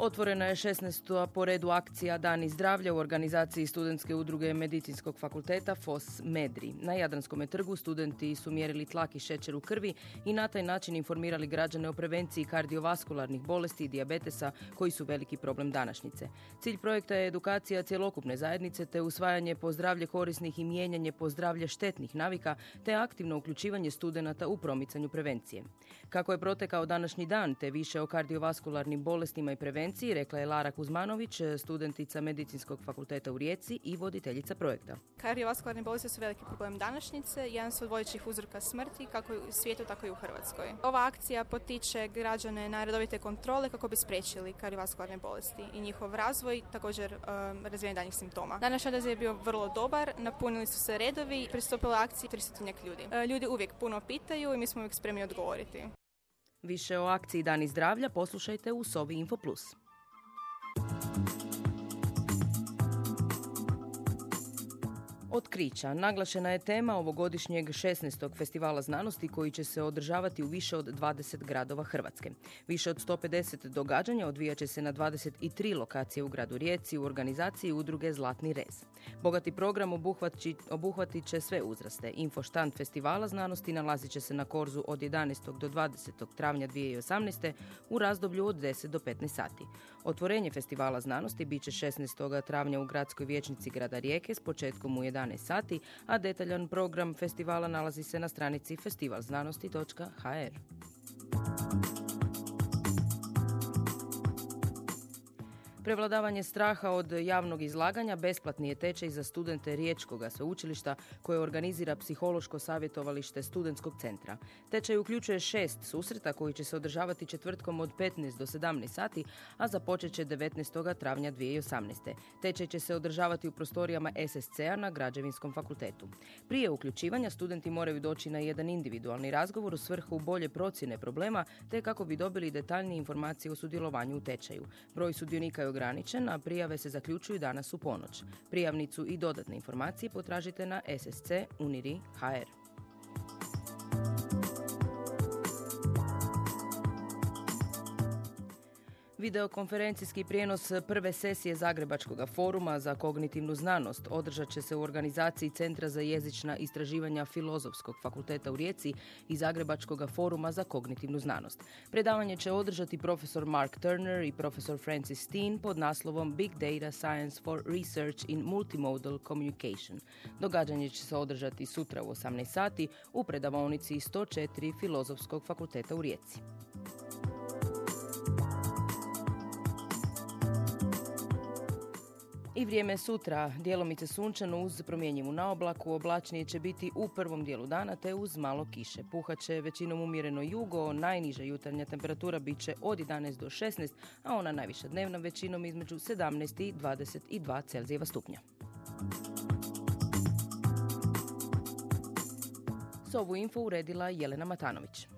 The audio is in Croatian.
Otvorena je 16. po redu akcija Dani zdravlja u organizaciji studentske udruge Medicinskog fakulteta FOS Medri. Na Jadranskom trgu studenti su mjerili tlak i šećer u krvi i na taj način informirali građane o prevenciji kardiovaskularnih bolesti i dijabetesa koji su veliki problem današnjice. Cilj projekta je edukacija cjelokupne zajednice te usvajanje pozdravlje korisnih i mijenjanje pozdravlje štetnih navika te aktivno uključivanje studenata u promicanju prevencije. Kako je protekao današnji dan te više o kardiovaskularnim bolestima i prevenciji prevenciji, rekla je Lara Kuzmanović, studentica Medicinskog fakulteta u Rijeci i voditeljica projekta. Kardiovaskularne bolesti su veliki problem današnjice, jedan su od vodećih uzroka smrti kako u svijetu, tako i u Hrvatskoj. Ova akcija potiče građane na redovite kontrole kako bi spriječili kardiovaskularne bolesti i njihov razvoj, također um, razvijenje danjih simptoma. Današnji odaziv je bio vrlo dobar, napunili su se redovi, pristupila akciji 300 ljudi. E, ljudi uvijek puno pitaju i mi smo uvijek spremni odgovoriti. Više o akciji Dani zdravlja poslušajte u Sobi Info Plus. Thank you. Otkrića. Naglašena je tema ovogodišnjeg 16. festivala znanosti koji će se održavati u više od 20 gradova Hrvatske. Više od 150 događanja odvijat će se na 23 lokacije u gradu Rijeci u organizaciji udruge Zlatni rez. Bogati program obuhvatit će sve uzraste. Infoštant festivala znanosti nalazit će se na Korzu od 11. do 20. travnja 2018. u razdoblju od 10 do 15 sati. Otvorenje festivala znanosti bit će 16. travnja u gradskoj vječnici grada Rijeke s početkom u 11 11 sati, a detaljan program festivala nalazi se na stranici festivalznanosti.hr. Prevladavanje straha od javnog izlaganja besplatni je tečaj za studente Riječkog sveučilišta koje organizira psihološko savjetovalište studentskog centra. Tečaj uključuje šest susreta koji će se održavati četvrtkom od 15 do 17 sati, a započet će 19. travnja 2018. Tečaj će se održavati u prostorijama SSC-a na Građevinskom fakultetu. Prije uključivanja studenti moraju doći na jedan individualni razgovor u svrhu bolje procjene problema te kako bi dobili detaljnije informacije o sudjelovanju u tečaju. Broj sudionika je ograničen, a prijave se zaključuju danas u ponoć. Prijavnicu i dodatne informacije potražite na SSC Videokonferencijski prijenos prve sesije Zagrebačkog foruma za kognitivnu znanost održat će se u organizaciji Centra za jezična istraživanja Filozofskog fakulteta u Rijeci i Zagrebačkog foruma za kognitivnu znanost. Predavanje će održati profesor Mark Turner i profesor Francis Steen pod naslovom Big Data Science for Research in Multimodal Communication. Događanje će se održati sutra u 18 sati u predavonici 104 Filozofskog fakulteta u Rijeci. I vrijeme sutra, dijelomice sunčano uz promjenjivu naoblaku, oblačnije će biti u prvom dijelu dana te uz malo kiše. Puhaće većinom umjereno jugo, najniža jutarnja temperatura bit će od 11 do 16, a ona najviša dnevna većinom između 17 i 22 Celzijeva stupnja. S ovu info uredila Jelena Matanović.